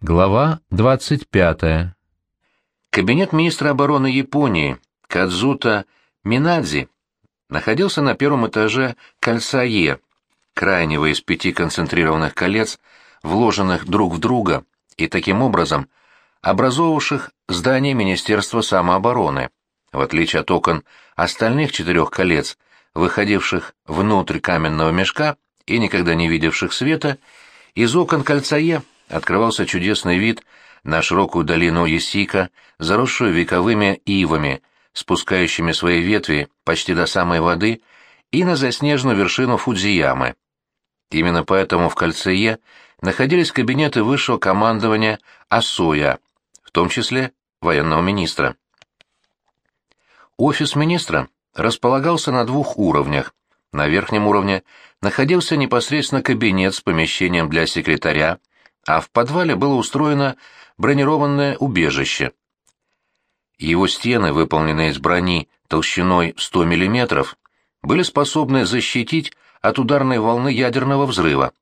Глава 25. Кабинет министра обороны Японии Кадзута Минадзи находился на первом этаже кольца Е, крайнего из пяти концентрированных колец, вложенных друг в друга и таким образом образовавших здание Министерства самообороны, в отличие от окон остальных четырех колец, выходивших внутрь каменного мешка и никогда не видевших света, из окон кольца Е открывался чудесный вид на широкую долину Есика, заросшую вековыми ивами, спускающими свои ветви почти до самой воды, и на заснеженную вершину Фудзиямы. Именно поэтому в кольце Е находились кабинеты высшего командования Асоя, в том числе военного министра. Офис министра располагался на двух уровнях. На верхнем уровне находился непосредственно кабинет с помещением для секретаря, а в подвале было устроено бронированное убежище. Его стены, выполненные из брони толщиной 100 мм, были способны защитить от ударной волны ядерного взрыва,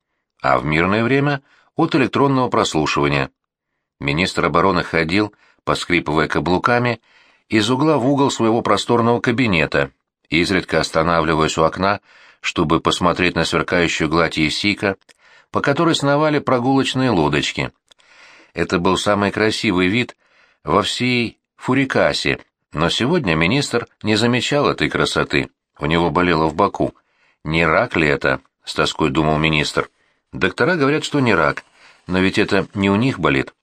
а в мирное время — от электронного прослушивания. Министр обороны ходил, поскрипывая каблуками, из угла в угол своего просторного кабинета, изредка останавливаясь у окна, чтобы посмотреть на сверкающую гладь Есика по которой сновали прогулочные лодочки. Это был самый красивый вид во всей Фурикасе, но сегодня министр не замечал этой красоты, у него болело в боку. «Не рак ли это?» — с тоской думал министр. «Доктора говорят, что не рак, но ведь это не у них болит».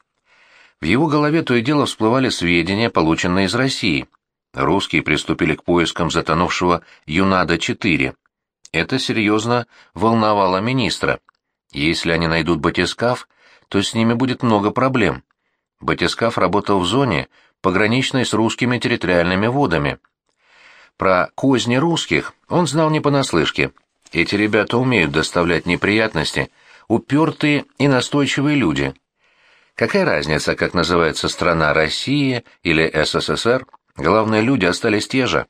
В его голове то и дело всплывали сведения, полученные из России. Русские приступили к поискам затонувшего Юнада-4. Это серьезно волновало министра. Если они найдут батискаф, то с ними будет много проблем. Батискаф работал в зоне, пограничной с русскими территориальными водами. Про козни русских он знал не понаслышке. Эти ребята умеют доставлять неприятности, упертые и настойчивые люди. Какая разница, как называется страна Россия или СССР, главное, люди остались те же.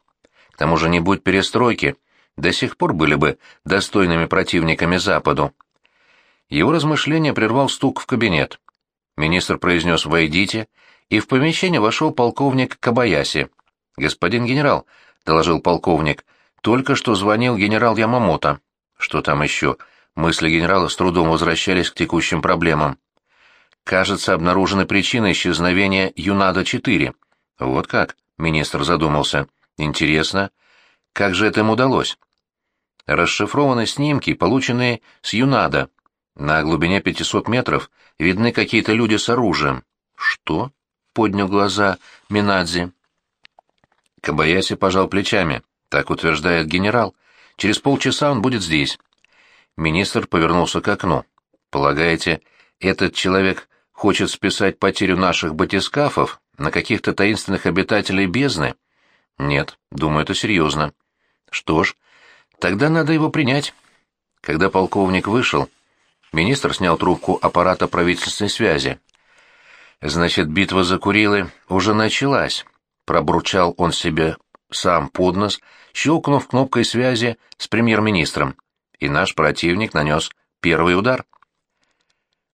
К тому же не будь перестройки, до сих пор были бы достойными противниками Западу. Его размышления прервал стук в кабинет. Министр произнес «Войдите», и в помещение вошел полковник Кабаяси. «Господин генерал», — доложил полковник, — «только что звонил генерал Ямамото». «Что там еще?» Мысли генерала с трудом возвращались к текущим проблемам. «Кажется, обнаружены причины исчезновения Юнада-4». «Вот как?» — министр задумался. «Интересно. Как же это им удалось?» Расшифрованы снимки, полученные с Юнада. На глубине 500 метров видны какие-то люди с оружием. Что? Поднял глаза Минадзи. Кабаяси пожал плечами. Так утверждает генерал. Через полчаса он будет здесь. Министр повернулся к окну. Полагаете, этот человек хочет списать потерю наших батискафов на каких-то таинственных обитателей бездны? Нет, думаю, это серьезно. Что ж, тогда надо его принять. Когда полковник вышел, Министр снял трубку аппарата правительственной связи. «Значит, битва за Курилы уже началась», — пробурчал он себе сам под нос, щелкнув кнопкой связи с премьер-министром. И наш противник нанес первый удар.